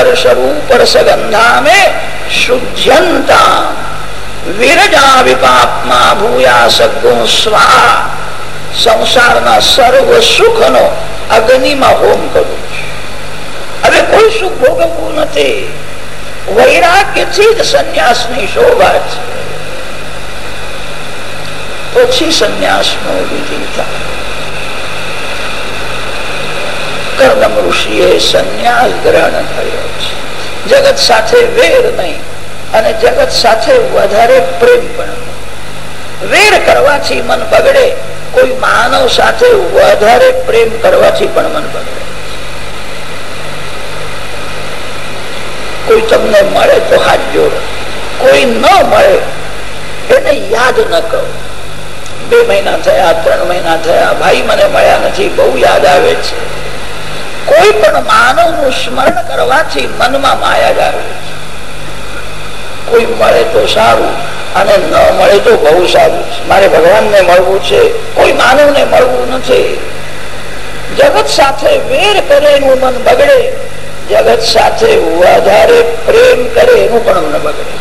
સ્પર્શ રૂપ સગંધામે શુદ્ધ્યંતા વિરજા વિપાપમાં ભૂયા સગો સ્વા સંસારના સર્વ સુખનો અગ્નિમાં હોમ કરું હવે કોઈ સુખ ભોગવવું નથી વૈરાગ્યથી જ સંન્યાસની શોભા છે પછી સંન્યાસનો વિધિ થાય કર્દમ ઋષિએ સંન્યાસ ગ્રહણ કર્યો છે. જગત સાથે વેર નહીં, અને જગત સાથે વધારે પ્રેમ પણ વેર કરવાથી મન બગડે, કોઈ માનવ સાથે વધારે પ્રેમ કરવાથી પણ મન બગડે. કોઈ તમને મળે તો હાથ જોડો. કોઈ ન મળે, એને યાદ ન કરો. બે મહિના થયા, ત્રણ મહિના થયા, ભાઈ મને મળ્યા નથી, બહુ યાદ આવે છે. કોઈ પણ માનવનું સ્મરણ કરવાથી મનમાં માયા જ આવે કોઈ મળે તો સારું અને ન મળે તો બહુ સારું. મારે ભગવાન ને મળવું છે, કોઈ માનવ ને મળવું નથી. જગત સાથે વેર કરે એનું મન બગડે. જગત સાથે વધારે પ્રેમ કરે એનું પણ મન બગડે.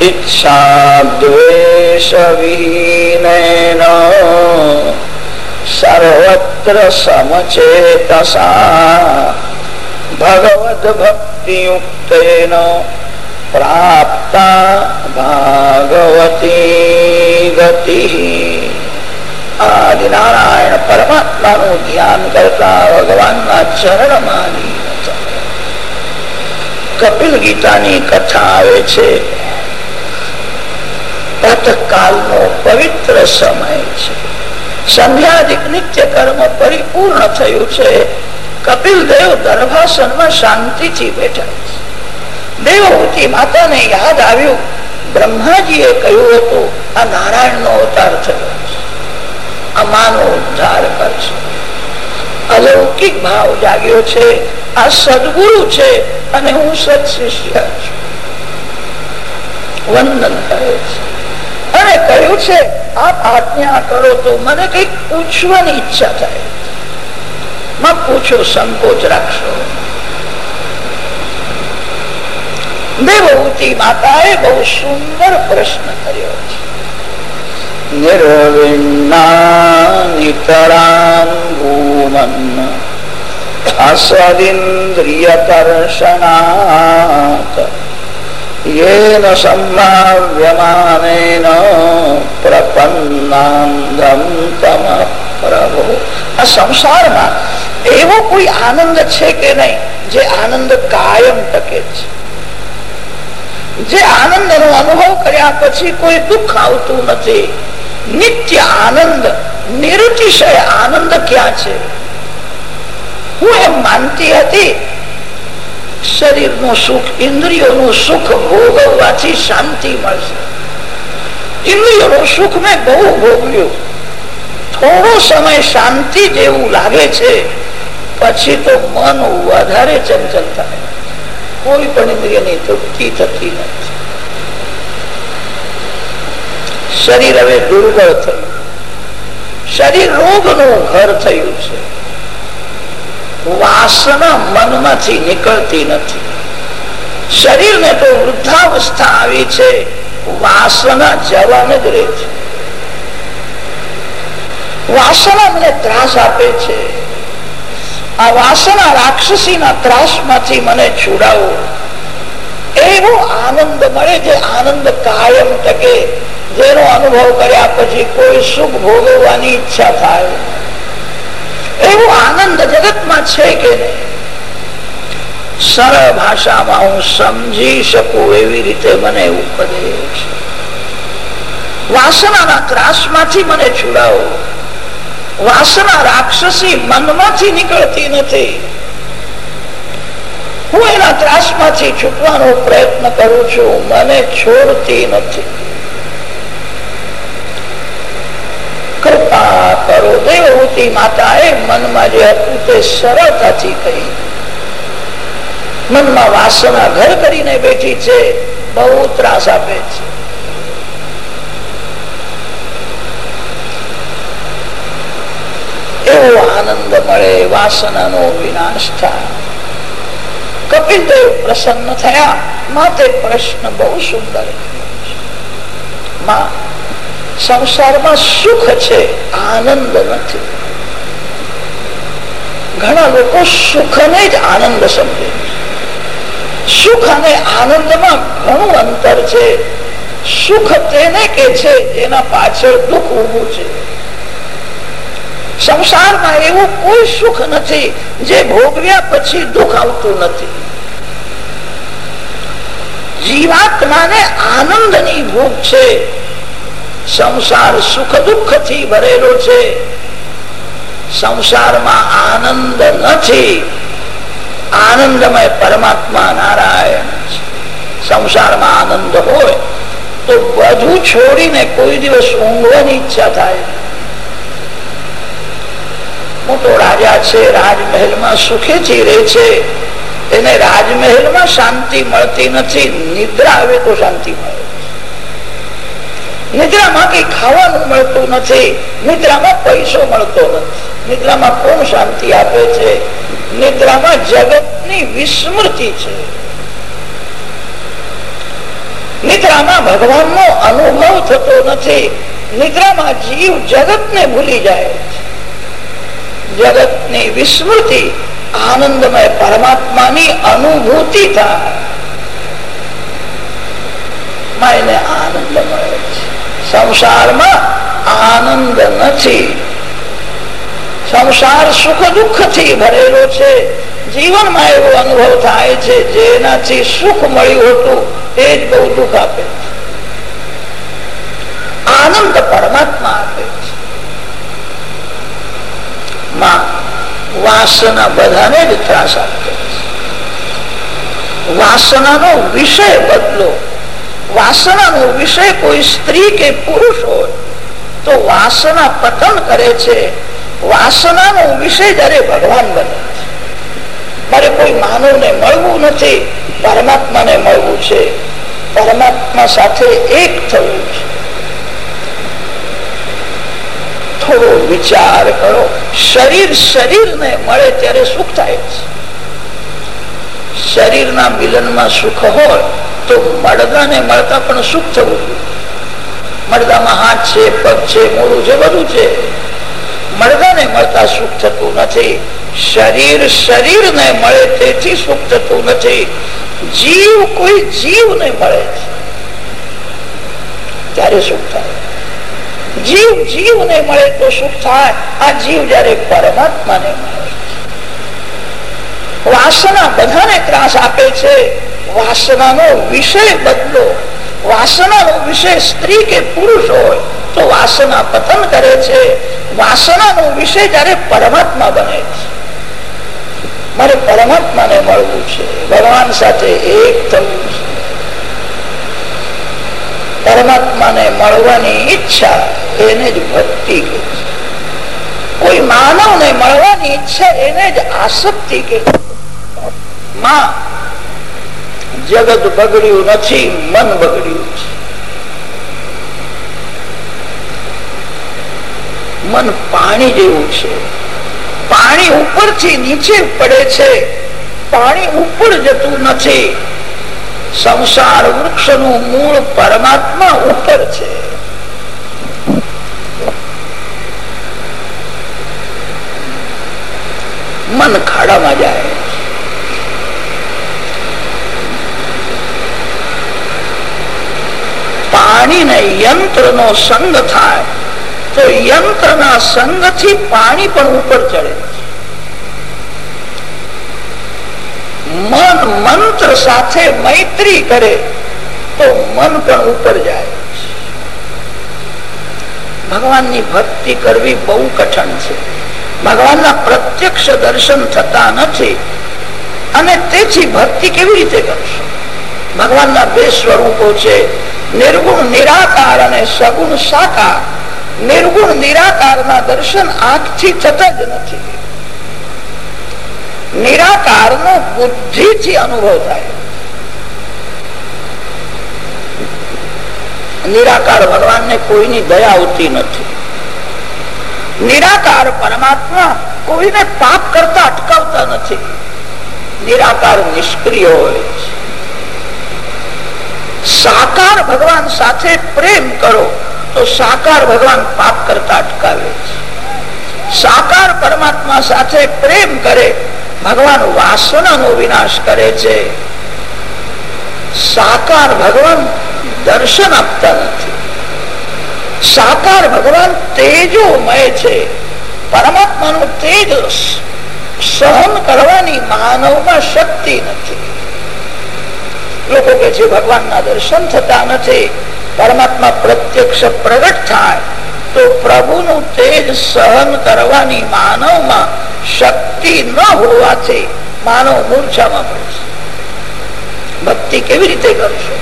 ઈચ્છા દ્વેષ વિહીન સર્વત્ર સમચેતસા ભગવદ ભક્તિ યુક્તેન પ્રાપ્તા ભાગવતી ગતિ આદિનારાયણ પરમાત્માનું ધ્યાન કરતા ભગવાનના ચરણમાં કપિલ ગીતાની કથા આવે છે પ્રાતકાલનો પવિત્ર સમય છે સંધ્યાદિક નિત્ય કર્મ પરિપૂર્ણ થયું છે. કપિલ દેવ ગર્ભાસનમાં શાંતિથી બેઠા દેવહૂતિ માતાને યાદ આવ્યું. બ્રહ્માજીએ કહ્યું હતું, આ નારાયણ નો અવતાર થયો આ માનો ઉદ્ધાર કરશે. અલૌકિક ભાવ જાગ્યો છે, આ સદગુરુ છે અને હું સત્શિષ્ય છું. વંદન કરે છે. અને કહ્યું છે, આપ આજ્ઞા કરો તો મને કંઈક પૂછવાની ઈચ્છા થાય. માં પૂછો, સંકોચ રાખશો. દેવહૂતિ માતાએ બહુ સુંદર પ્રશ્ન કર્યો છે. નિર્વિન્નાનિતરામ ભૂમન અસદિન્દ્રિયકર્ષણાત येन सम्भाव्यमानेन પ્રપન્નાંદમ તમ પ્રભુ આ સંસારમાં એવો કોઈ આનંદ છે કે નહીં જે આનંદ કાયમ ટકે છે જે આનંદ નો અનુભવ કર્યા પછી કોઈ દુઃખ આવતું નથી નિત્ય આનંદ નિરતિશય આનંદ ક્યાં છે હું એમ માનતી હતી શરીરનું સુખ, ઇન્દ્રિયોનું સુખ ભોગવવાથી શાંતિ મળશે. ઇન્દ્રિયોનું સુખ મેં બહુ ભોગવ્યું. થોડો સમય શાંતિ જેવું લાગે છે, પછી તો મન વધારે ચંચલ થાય. કોઈ પણ ઇન્દ્રિયની તૃપ્તિ થતી નથી. શરીર હવે દુર્બળ થયું. શરીર રોગનું ઘર થયું છે. વાસના મનમાંથી નીકળતી નથી. શરીરને તો વૃદ્ધાવસ્થા આવી છે. વાસના જવાન જ રહે છે. વાસના મને ત્રાસ આપે છે. આ વાસના રાક્ષસીના ત્રાસમાંથી મને છોડાવો. એવો આનંદ મળે જે આનંદ કાયમ ટકે. જેનો અનુભવ કર્યા પછી કોઈ સુખ ભોગવવાની ઈચ્છા થાય. એવો આનંદ જગતમાં છે કે સરળ ભાષામાં હું સમજી શકું એવી રીતે મને ઉપદેશ વાસનાના ત્રાસમાંથી મને છોડાવો. વાસના રાક્ષસી મનમાંથી નીકળતી નથી. હું એના ત્રાસમાંથી છૂટવાનો પ્રયત્ન કરું છું. મને છોડતી નથી. કરો. દેવહૂતિ માતાએ મનમાં જે હતું તે સરળતાથી કહી મનમાં વાસના ઘર કરીને બેઠી છે, બહુ ત્રાસ આપે છે. એવો આનંદ મળે, વાસનાનો વિનાશ થાય. કપિલ દેવ પ્રસન્ન થયા. માટે પ્રશ્ન બહુ સુંદર સંસારમાં સુખ છે, આનંદ નથી. ઘણા લોકો સુખને જ આનંદ સમજે સુખ અને આનંદમાં ઘણું અંતર છે. સુખ તેને કે છે એના પાછળ દુઃખ ઉભું છે. સંસારમાં એવું કોઈ સુખ નથી, જે ભોગવ્યા પછી દુઃખ આવતું નથી. જીવાત્માને આનંદની ભૂખ છે. સંસાર સુખ દુઃખથી ભરેલો છે. સંસારમાં આનંદ નથી. આનંદમય પરમાત્મા નારાયણ સંસારમાં આનંદ હોય તો બધું છોડીને કોઈ દિવસ ઊંઘવાની ઈચ્છા થાય મોટો રાજા છે, રાજમહેલમાં સુખેથી રહે છે. એને રાજમહેલમાં શાંતિ મળતી નથી, નિદ્રા આવે તો શાંતિ મળે. નિદ્રામાં કઈ ખાવાનું મળતું નથી. નિદ્રામાં પૈસો મળતો નથી. નિદ્રામાં કોણ શાંતિ આપે છે? નિદ્રામાં જગતની વિસ્મૃતિ છે. નિદ્રામાં ભગવાનનો અનુભવ થતો નથી. નિદ્રામાં જીવ જગતને ભૂલી જાય જગતની વિસ્મૃતિ આનંદમય પરમાત્માની અનુભૂતિ થાય. સંસારમાં આનંદ નથી. સંસાર સુખ દુઃખથી ભરેલો છે. જીવનમાં એવો અનુભવ થાય છે, જેનાથી સુખ મળ્યું હતું એ જ બહુ દુઃખ આપે આનંદ પરમાત્મા આપે છે. વાસના બધાને જ ત્રાસ આપે છે. વાસનાનો વિષય બદલો. વાસનાનો વિષય કોઈ સ્ત્રી કે પુરુષ હોય, તો વાસના પતન કરે છે. વાસનાનો વિષય જયારે ભગવાન બને, મારે કોઈ માનવને મળવું નથી, પરમાત્માને મળવું છે. પરમાત્મા સાથે એક થવું છે. થોડો વિચાર કરો, શરીર શરીરને મળે ત્યારે સુખ થાય છે. શરીરના મિલનમાં સુખ હોય તો મળદાને મળતા પણ સુખ થવું? મળદામાં હાથ છે, પગ છે મોડું છે, બધું છે. મળદાને મળતા ત્યારે સુખ થાય. જીવ જીવને મળે તો સુખ થાય. આ જીવ જયારે પરમાત્માને મળે વાસના બધાને ત્રાસ આપે છે. વાસનાનો વિષય બદલો. વાસનાનો વિષય સ્ત્રી કે પુરુષ હોય, તો વાસના પતન કરે છે. વાસનાનો વિષય જયારે પરમાત્મા બને છે. મારે પરમાત્માને મળવું છે. ભગવાન સાથે એક થવું છે. પરમાત્માને મળવાની ઈચ્છા એને જ ભક્તિ કે કોઈ માનવને મળવાની ઈચ્છા એને જ આસક્તિ કે માં જગત બગડ્યું નથી, મન બગડ્યું છે મન પાણી જેવું છે. પાણી ઉપરથી નીચે પડે છે. પાણી ઉપર જતું નથી. સંસાર વૃક્ષનું મૂળ પરમાત્મા ઉપર છે. મન ખાડામાં જાય. પાણીને યંત્ર નો સંગ થાય. તો યંત્ર ના સંગથી પાણી પણ ઉપર ચડે. મન મંત્ર સાથે મૈત્રી કરે, તો મન પણ ઉપર જાય. ભગવાનની ભક્તિ કરવી બહુ કઠણ છે. ભગવાનના પ્રત્યક્ષ દર્શન થતા નથી. અને તેથી ભક્તિ કેવી રીતે કરશો? ભગવાનના બે સ્વરૂપો છે. નિર્ગુણ નિરાકાર અને સગુણ સાકાર. નિર્ગુણ નિરાકાર ના દર્શન આંખથી થતા જ નથી. નિરાકાર નો બુદ્ધિ થી અનુભવ થાય. નિરાકાર ભગવાન ને કોઈની દયા આવતી નથી. નિરાકાર પરમાત્મા કોઈને પાપ કરતા અટકાવતા નથી. નિરાકાર નિષ્ક્રિય હોય છે. સાકાર ભગવાન સાથે પ્રેમ કરો, તો સાકાર ભગવાન પાપ કરતા અટકાવે સાકાર પરમાત્મા સાથે પ્રેમ કરે, ભગવાન વાસનાનો વિનાશ કરે છે. સાકાર ભગવાન દર્શન આપતા નથી. સાકાર ભગવાન તેજોમય છે. પરમાત્માનું તેજ સહન કરવાની માનવમાં શક્તિ નથી. લોકો કે છે, ભગવાનના દર્શન થતા નથી, પરમાત્મા પ્રત્યક્ષ પ્રગટ થાય, તો પ્રભુનું તેજ સહન કરવાની માનવમાં શક્તિ ન હોવાથી માનવ મૂર્છામાં પડશે ભક્તિ કેવી રીતે કરશો?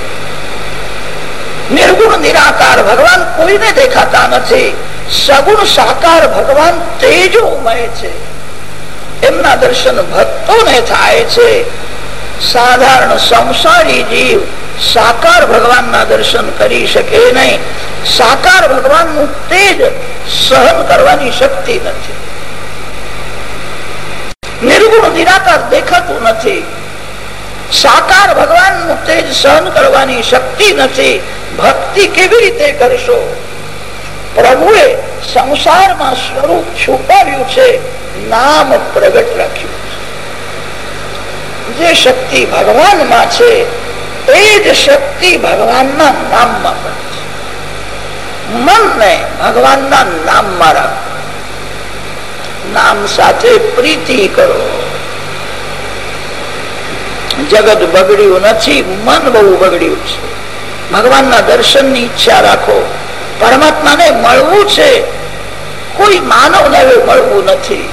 નિર્ગુણ, નિરાકાર ભગવાન કોઈને દેખાતા નથી, સગુણ, સાકાર ભગવાન તેજોમય છે. એમના દર્શન ભક્તોને થાય છે સાધારણ સંસારી જીવ સાકાર ભગવાનના દર્શન કરી શકે નહીં. સાકાર ભગવાનનું તેજ સહન કરવાની શક્તિ નથી. નિર્ગુણ નિરાકાર દેખાતું નથી. સાકાર ભગવાનનું તેજ સહન કરવાની શક્તિ નથી. ભક્તિ કેવી રીતે કરશો? પ્રભુએ સંસારમાં સ્વરૂપ છુપાવ્યું છે. નામ પ્રગટ રાખ્યું. જે શક્તિ ભગવાનમાં છે, એ જ શક્તિ ભગવાનના નામમાં પણ મનને ભગવાનના નામમાં રાખો. નામ સાથે પ્રીતિ કરો. જગત બગડ્યું નથી, મન બહુ બગડ્યું છે. ભગવાનના દર્શનની ઈચ્છા રાખો. પરમાત્માને મળવું છે. કોઈ માનવને મળવું નથી.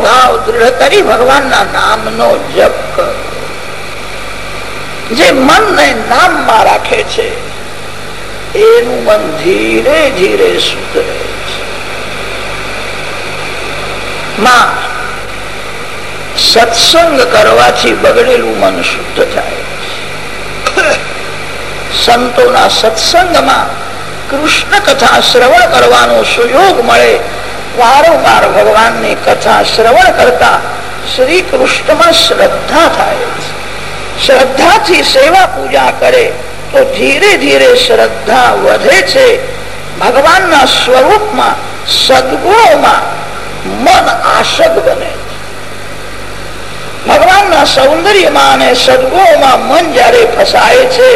ભાવ દૃઢ કરી ભગવાનના નામનો જપ કરો. જે મનને નામમાં રાખે છે, એનું મન ધીરે ધીરે સુધરે છે. માં, સત્સંગ કરવાથી બગડેલું મન શુદ્ધ થાય સંતોના સત્સંગમાં કૃષ્ણ કથા શ્રવણ કરવાનો સુયોગ મળે વારંવાર ભગવાનની કથા શ્રવણ કરતા શ્રી કૃષ્ણમાં શ્રદ્ધા થાય શ્રદ્ધાથી સેવા પૂજા કરે તો ધીરે ધીરે શ્રદ્ધા વધે છે. ભગવાનના સ્વરૂપમાં સદગુણોમાં મન આશક બને ભગવાનના સૌંદર્યમાં અને સદગુણોમાં મન જયારે ફસાય છે,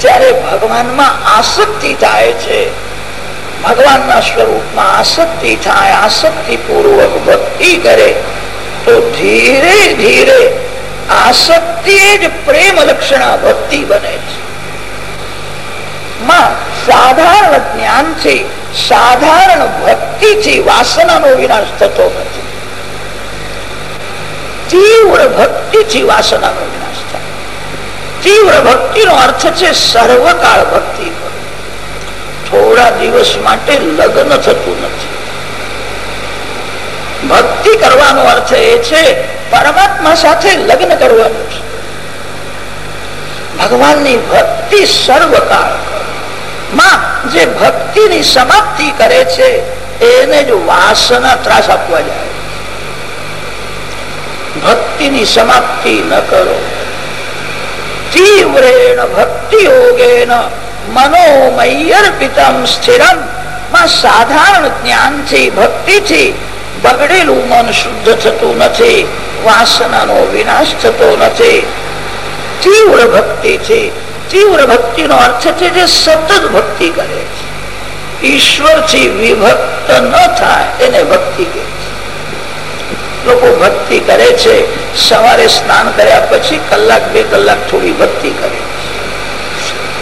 ત્યારે ભગવાનમાં આસક્તિ થાય છે. ભગવાનના સ્વરૂપમાં આસક્તિ થાય, આસક્તિ પૂર્વક ભક્તિ કરે, તો ધીરે ધીરે આસક્તિ જ પ્રેમ લક્ષણા ભક્તિ બને છે. સાધારણ જ્ઞાનથી, સાધારણ ભક્તિથી વાસનાનો વિનાશ થતો તીવ્ર ભક્તિથી વાસનાનો વિનાશ થાય. તીવ્ર ભક્તિનો અર્થ છે સર્વકાળ ભક્તિ. થોડા દિવસ માટે લગ્ન થતું નથી. ભક્તિ કરવાનો અર્થ એ છે, પરમાત્મા સાથે લગ્ન કરવાનું છે. ભગવાનની ભક્તિ સર્વકાળમાં જે ભક્તિની સમાપ્તિ કરે છે, એને જ વાસના ત્રાસ આપવા જાય. ભક્તિની સમાપ્તિ ન કરો. તીવ્રેણ ભક્તિ યોગેન મનોમયર્પિતમ સ્થિરમ. માં સાધારણ જ્ઞાનથી, ભક્તિથી બગડેલું મન શુદ્ધ થતું નથી, વાસનાનો વિનાશ થતો નથી. તીવ્ર ભક્તિથી, તીવ્ર ભક્તિનો અર્થ છે જે સતત ભક્તિ કરે છે. ઈશ્વરથી વિભક્ત ન થાય એને ભક્તિ કહે છે. લોકો ભક્તિ કરે છે, સવારે સ્નાન કર્યા પછી કલાક બે કલાક થોડી ભક્તિ કરે ભગવાન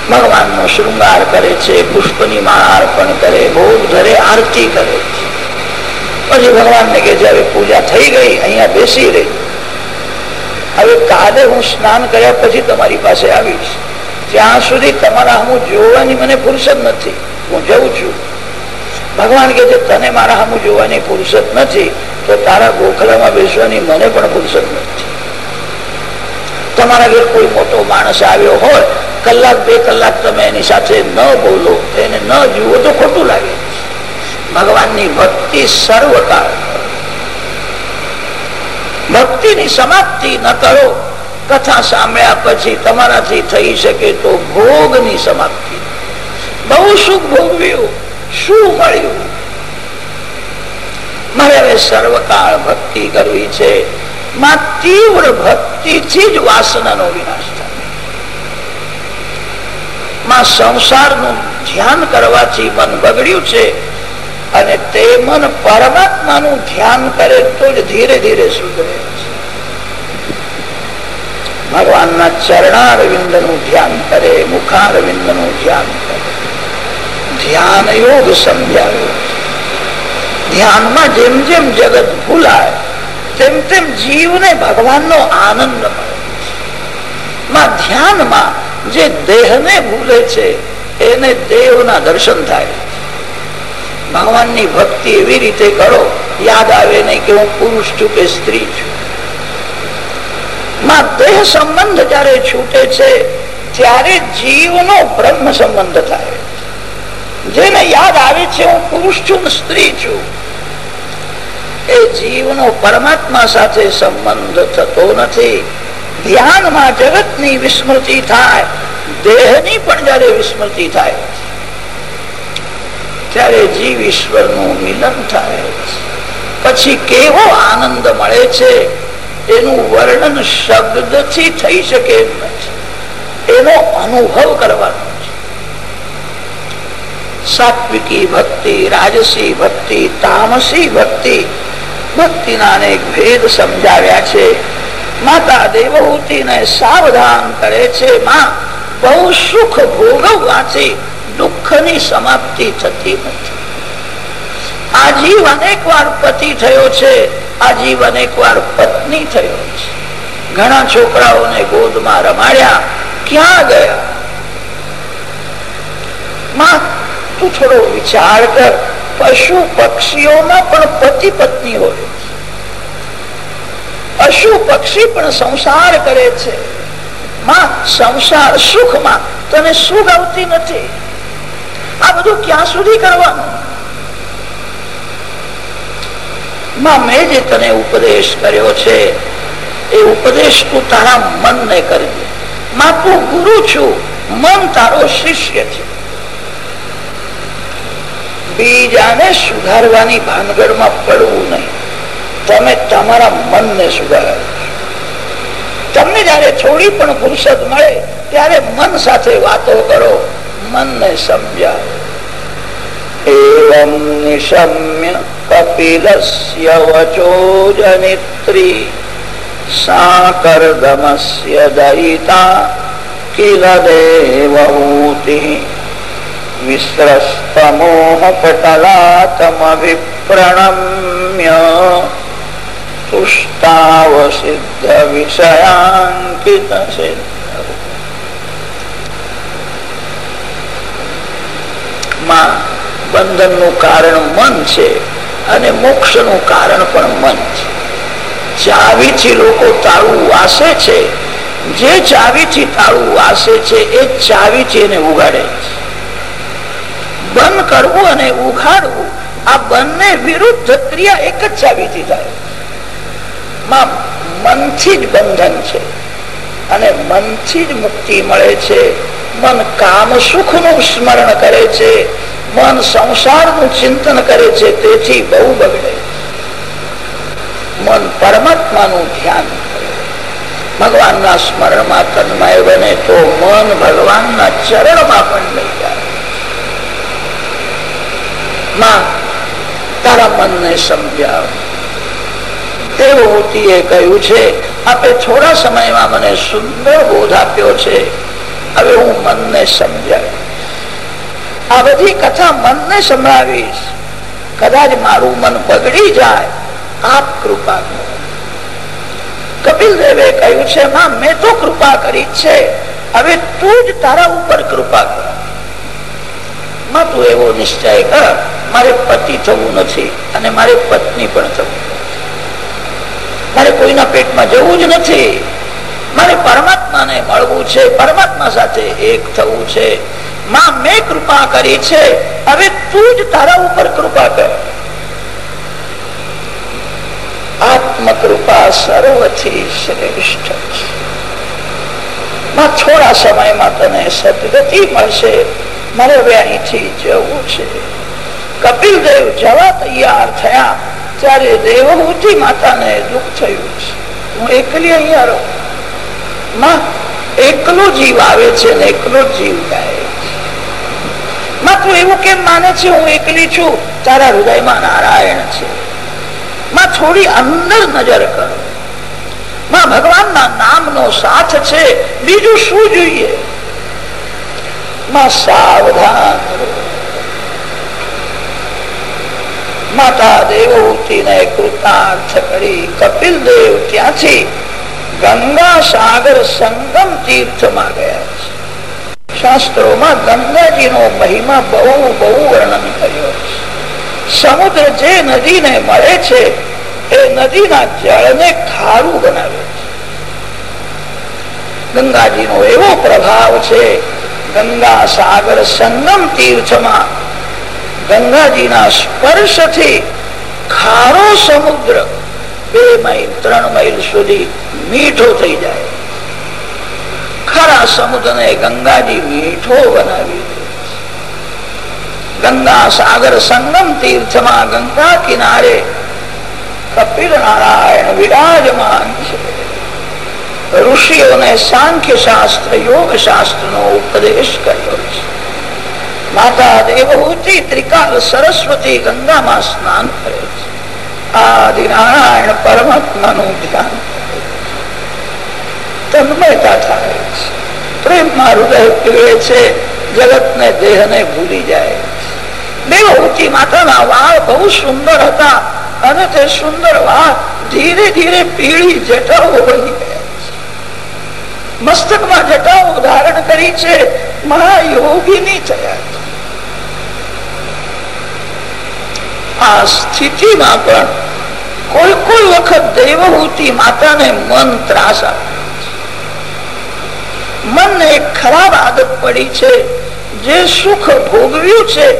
નો શૃંગાર કરે છે, પુષ્પની માળા અર્પણ કરે, ભોગ ધરે, આરતી કરે પછી ભગવાન ને કે છે, હવે પૂજા થઈ ગઈ, અહીંયા બેસી રહી. હવે કાલે હું સ્નાન કર્યા પછી તમારી પાસે આવીશ. ત્યાં સુધી તમારા હું જોવાની મને ફુરસદ નથી, હું જઉં છું. ભગવાન કે છે, તને મારા હમું જોવાની ફુરસદ નથી, તો તારા ગોખલામાં બેસવાની મને પણ ફુરસદ નથી. તમારા ઘેર કોઈ મોટો માણસ આવ્યો હોય કલાક, બે કલાક તમે એની સાથે ન બોલો, એને ન જુઓ તો ખોટું લાગે. ભગવાનની ભક્તિ સર્વકાળ. ભક્તિની સમાપ્તિ ન કરો. કથા સાંભળ્યા પછી તમારાથી થઈ શકે તો ભોગની સમાપ્તિ. બહુ સુખ ભોગવ્યું, શું મળ્યું? મારે હવે સર્વકાળ ભક્તિ કરવી છે. માં તીવ્ર ભક્તિથી જ વાસનાનો વિનાશ. થાય માં સંસારનું ધ્યાન કરવાથી ધ્યાન કરે તો જ નું ધ્યાન કરે ધ્યાન યોગ સમજાવ્યો ધ્યાનમાં જેમ જેમ જગત ભૂલાય, તેમ તેમ જીવને ભગવાનનો આનંદ મળે ધ્યાનમાં જે દેહને ભૂલે છે, એને દેવના દર્શન થાય. ભગવાનની ભક્તિ એવી રીતે કરો, યાદ આવે નહીં કે હું પુરુષ છું કે સ્ત્રી છું. દેહ સંબંધ જયારે છૂટે છે, ત્યારે જીવનો બ્રહ્મ સંબંધ થાય. જેને યાદ આવે છે, હું પુરુષ છું સ્ત્રી છું. એ જીવનો પરમાત્મા સાથે સંબંધ થતો નથી. ધ્યાનમાં જગતની વિસ્મૃતિ થાય, દેહની પણ જયારે વિસ્મૃતિ થાય, ત્યારે જીવ ઈશ્વરનું મિલન થાય. પછી કેવો આનંદ મળે છે? એનું વર્ણન શબ્દથી થઈ શકે એનો અનુભવ કરવાનો છે. સાત્વિકી ભક્તિ, રાજસી ભક્તિ, તામસી ભક્તિ, ભક્તિના અનેક ભેદ સમજાવ્યા છે. માતા દેવહૂતિને સાવધાન કરે છે માં. બહુ સુખ ભોગવવાથી દુઃખની સમાપ્તિ થતી નથી. આ જીવ અનેક વાર પતિ થયો છે. આ જીવ અનેક વાર પત્ની થયો છે. ઘણા છોકરાઓને ગોદમાં રમાડ્યા. ક્યાં ગયા? માં, તું થોડો વિચાર કર. પશુ પક્ષીઓમાં પણ પતિ પત્ની હોય. પશુ પક્ષી પણ સંસાર કરે છે. માં, સંસાર સુખમાં. તને સુખ આવતી નથી. આ બધું ક્યાં સુધી કરવાનું? માં જે તને ઉપદેશ કર્યો છે, એ ઉપદેશ તું તારા મનને કરજે માં, તું ગુરુ છું. મન તારો શિષ્ય છે. બીજાને સુધારવાની ભાનગઢમાં પડવું નહીં. તમે તમારા મનને સુધારો. તમને જયારે થોડી પણ ફુરસદ મળે, ત્યારે મન સાથે વાતો કરો, મનને સમજાવો. એવમ નિશમ્ય કપિલસ્ય વચો જનિત્રી સાકરદમસ્ય દયિતા કિલ દેવહૂતિ તુષ્ટાવસિદ્ધ વિષયાંકિત બંધનનું કારણ મન છે અને મોક્ષનું કારણ પણ મન છે. ચાવીથી લોકો તાળું વાસે છે. જે ચાવીથી તાળું વાસે છે, એ ચાવીથી એને ઉગાડે છે. બંધ કરવું અને ઉઘાડવું, આ બંને વિરુદ્ધ ક્રિયા એક જ ચાવીથી થાય. મનથી જ બંધન છે. અને મનથી જ મુક્તિ મળે છે. મન કામ સુખનું સ્મરણ કરે છે. મન સંસારનું ચિંતન કરે છે. તેથી બહુ બગડે. મન પરમાત્મા નું ધ્યાન ભગવાનના સ્મરણમાં તન્મય બને તો મન ભગવાનના ચરણમાં પણ લઈ જાય. માં, તારા મનને સમજાવ. દેવહૂતિએ કહ્યું છે, આપે થોડા સમયમાં મને સુંદર બોધ આપ્યો છે. હવે હું મનને સમજાવી આ બધી કથા મનને સંભળાવીશ. કદાચ મારું મન બગડી જાય, આપ કૃપા કપિલ દેવે કહ્યું છે, માં, મેં તો કૃપા કરી છે. હવે તું જ તારા ઉપર કૃપા કર. માં, તું એવો નિશ્ચય કર. મારે પતિ થવું નથી અને મારે પત્ની પણ થવું મારે કોઈના પેટમાં જવું જ નથી. મારે પરમાત્માને મળવું છે, પરમાત્મા સાથે એક થવું છે. માં, મેં કૃપા કરી છે. હવે તું જ તારા ઉપર કૃપા કર. આત્મકૃપા સર્વથી શ્રેષ્ઠ છે. થોડા સમયમાં તને સદગતિ મળશે. મારે હવે અહીંથી જવું છે. કપિલ દેવ જવા તૈયાર થયા. ત્યારે દેવહૂતિ માતાને દુઃખ થયું છે. હું એકલી અહીંયા રહું. માં, એકલો જીવ આવે છે ને એકલો જીવ ગાય તારા હૃદયમાં નારાયણ છે. માં, થોડી અંદર નજર કરો. માં, ભગવાનના નામનો સાથ છે. બીજું શું જોઈએ? માં, સાવધાન માતા દેવહૂતિ ને કૃતાર્થ કરી કપિલ દેવ ત્યાંથી ગંગા સાગર સંગમ તીર્થમાં ગયા છે. શાસ્ત્રોમાં ગંગાજીનો મહિમા બહુ બહુ વર્ણન કર્યો છે. સમુદ્ર જે નદીને મળે છે, એ નદીના જળને ખારું બનાવે છે. ગંગાજીનો એવો પ્રભાવ છે, ગંગા સાગર સંગમ તીર્થમાં ગંગાજીના સ્પર્શથી ખારો સમુદ્ર બે માઇલ, ત્રણ માઇલ સુધી મીઠો થઈ જાય. ખારા સમુદ્રને ગંગાજી મીઠો બનાવી ગંગા સાગર સંગમ તીર્થમાં ગંગા કિનારે કપિલ નારાયણ વિરાજમાન છે. ઋષિઓને સાંખ્ય શાસ્ત્ર યોગ શાસ્ત્ર નો ઉપદેશ કર્યો છે. માતા દેવહૂતિ ત્રિકાલ સરસ્વતી ગંગામાં સ્નાન કરે છે. આદિ નારાયણ પરમાત્માનું ધ્યાન તન્મયતા થાય છે. પ્રેમમાં હૃદય પીવે છે જગત ને દેહ ને ભૂલી જાય દેવહૂતિ માતાના વાળ બહુ સુંદર હતા અને તે સુંદર વાળ ધીરે ધીરે પીળી જટાઓ ગયા મસ્તકમાં જટાઓ ધારણ કરી છે, મહાયોગીની થયા આ સ્થિતિમાં પણ કોઈ કોઈ વખત દેવહૂતિ માતાને મન ત્રાસ મનને એક ખરાબ આદત પડી છે, જે સુખ ભોગવ્યું છે,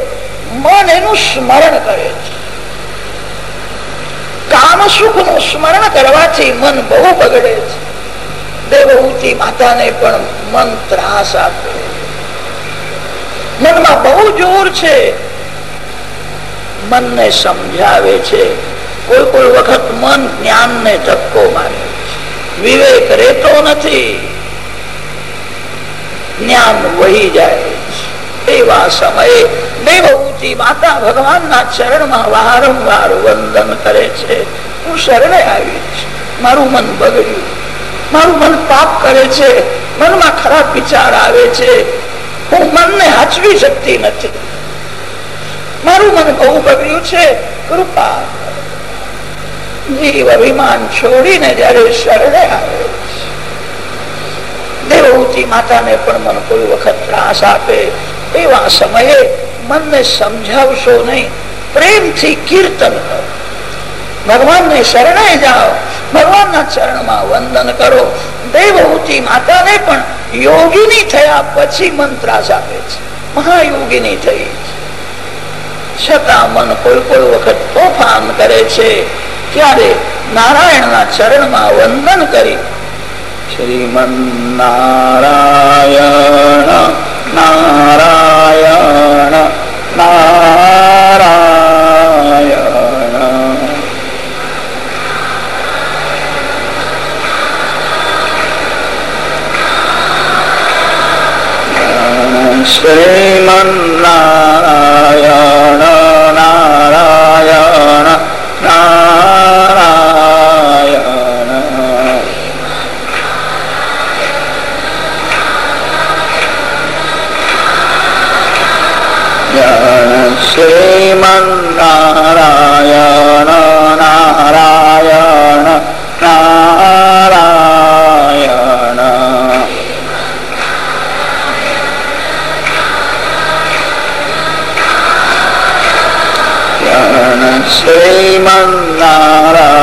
મન એનું સ્મરણ કરે છે. કામ સુખનું સ્મરણ કરવાથી મન બહુ બગડે છે. દેવહૂતિ માતાને પણ મન ત્રાસ આપે. મનમાં બહુ જોર છે મનને સમજાવે છે. કોઈ કોઈ વખત મન જ્ઞાન ને ધક્કો મારે વિવેક રહેતો નથી. જ્ઞાન વહી જાય એવા સમયે દેવભૂતિ માતા ભગવાનના ચરણમાં વારંવાર વંદન કરે છે. હું શરણે આવી મારું મન બગડ્યું. મારું મન પાપ કરે છે. મનમાં ખરાબ વિચાર આવે છે. હું મનને હાચવી શકતી નથી. મારું મન બહુ બગડ્યું છે. કૃપા. જીવ અભિમાન છોડીને જયારે શરણે આવે દેવહૂતિ માતાને પણ મન કોઈ વખત ત્રાસ આપે. એવા સમયે મનને સમજાવશો નહીં. પ્રેમથી કીર્તન કરો. ભગવાનને શરણે જાઓ. ભગવાનના ચરણમાં વંદન કરો. દેવહૂતિ માતાને પણ યોગીની થયા પછી મન ત્રાસ આપે છે. મહાયોગીની થઈ. છતાં મન કોઈ કોઈ વખત તોફાન કરે છે. ત્યારે નારાયણના ચરણમાં વંદન કરી શ્રીમન નારાયણ નારાયણ. નારાયણ શ્રીમન નારાયણ શ્રીમન્નારાયણ નારાયણ નારાયણ શ્રીમન્નારાયણ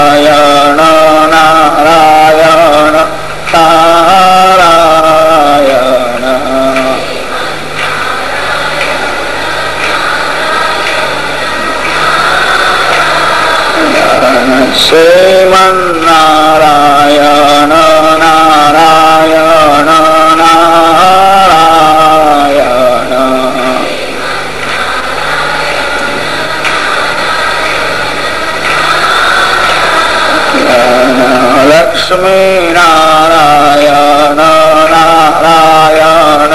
શ્રીમન્નારાયણ નારાયણ નારાયણ લક્ષ્મી નારાયણ નારાયણ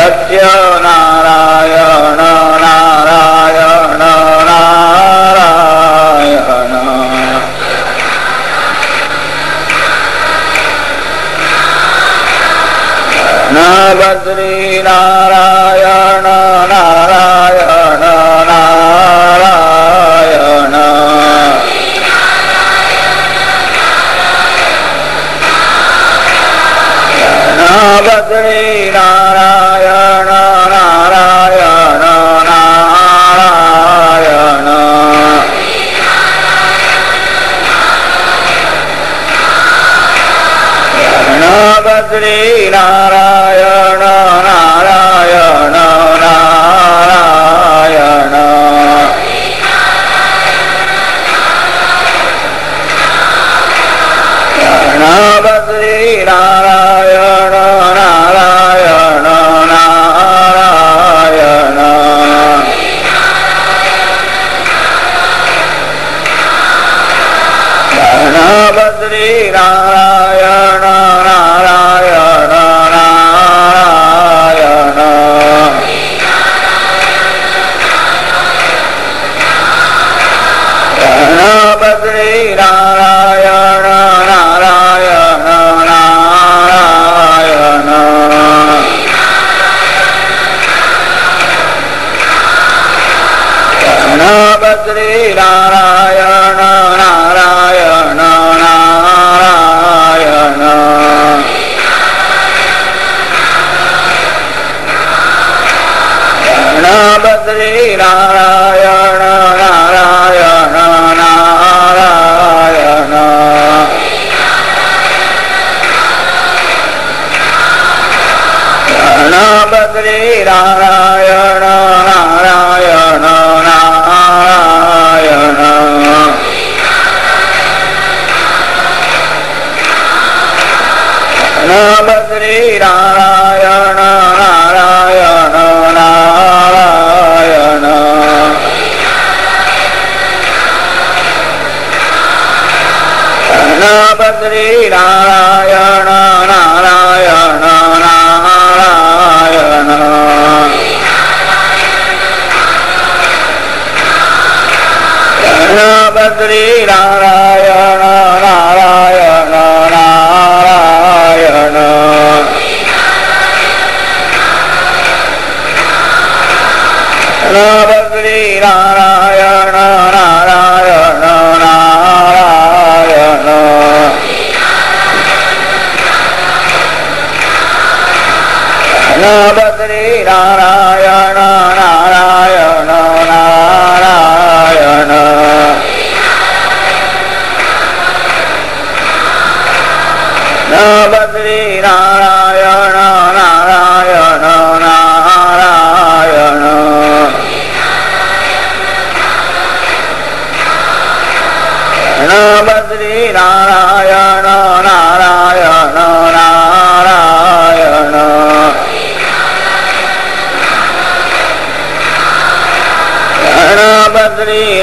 સત્યનારાયણ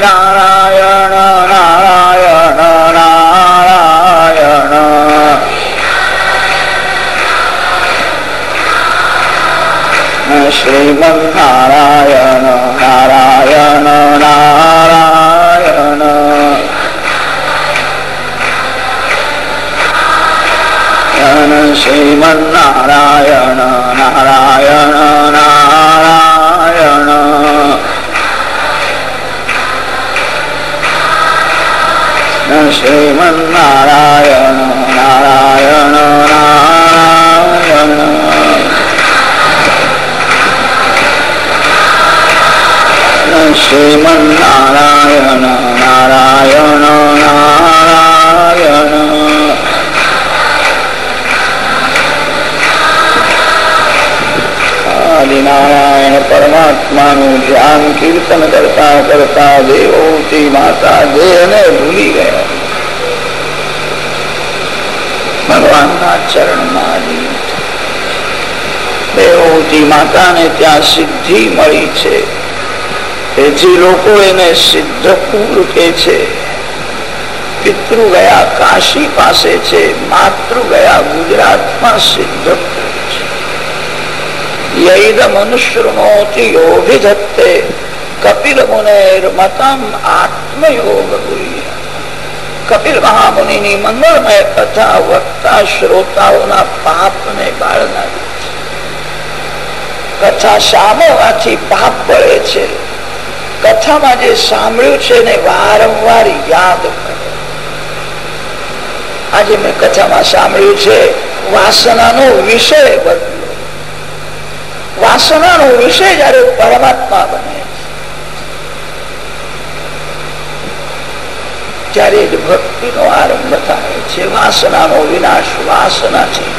નારાયણ નારાયણ નારાયણ શ્રીમન્નારાયણ નારાયણ નારાયણ શ્રીમન્નારાયણ નારાયણ નારાયણ શ્રીમન્નારાયણ નારાયણ નારાયણ શ્રીમન્નારાયણ નારાયણ નારાયણ આદિનારાયણ પરમાત્માનું ધ્યાન કીર્તન કરતા કરતા દેવોથી માતા દેહને ભૂલી ગયા ભગવાનના છે. તેથી પિતૃ ગયા કાશી પાસે છે, માતૃ ગયા ગુજરાતમાં સિદ્ધ કુલ છે. યૈદ મનુષ્યનોતિ યોગિધત્તે, કપિલ મુનેર મતમ આત્મયોગ ગુહ્ય કપિલ મહામુનિની મંગળમય કથા વક્તા શ્રોતાઓના પાપને બાળનારી કથા સાંભળવાથી પાપ બળે છે. કથામાં જે સાંભળ્યું છે ને વારંવાર યાદ કરે આજે મેં કથામાં સાંભળ્યું છે, વાસનાનો વિષય બદલો. વાસનાનો વિષય જયારે પરમાત્મા બને ત્યારે જ ભક્તિનો આરંભ થાય છે. વાસનાનો વિનાશ વાસનાથી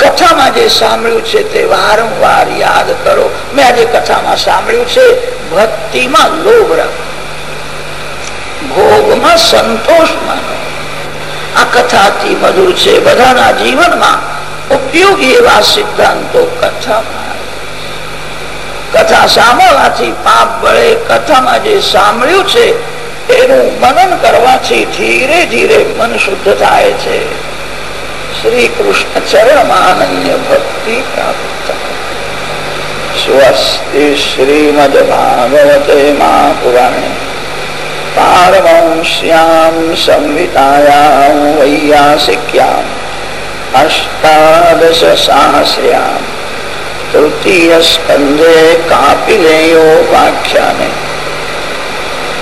કથામાં જે સાંભળ્યું છે તે વારંવાર યાદ કરો. મેં આજે કથામાં સાંભળ્યું છે, ભક્તિમાં લોભ રાખો. ભોગમાં સંતોષ માનો. આ કથા અતિ મધુર છે. બધાના જીવનમાં ઉપયોગી એવા સિદ્ધાંતો કથામાં કથા સાંભળવાથી પાપ બળે કથામાં જે સાંભળ્યું છે એનું મનન કરવાથી ધીરે ધીરે મન શુદ્ધ થાય છે. શ્રી કૃષ્ણ ચરણમાં ભક્તિ પ્રાપ્ત સ્વસ્તિ શ્રીમદ ભાગવતે મા પુરાણે પારમંશ્યામ સંહિતાયામ વૈયાસિક્યામ અષ્ટાદશ સાહસ્ર્યામ તૃતીય સ્કંદે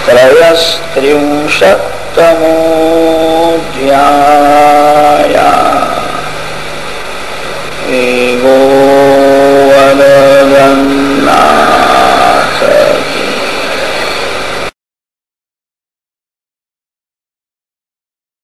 त्रयस्त्रिंशत्तमोऽध्याया एवो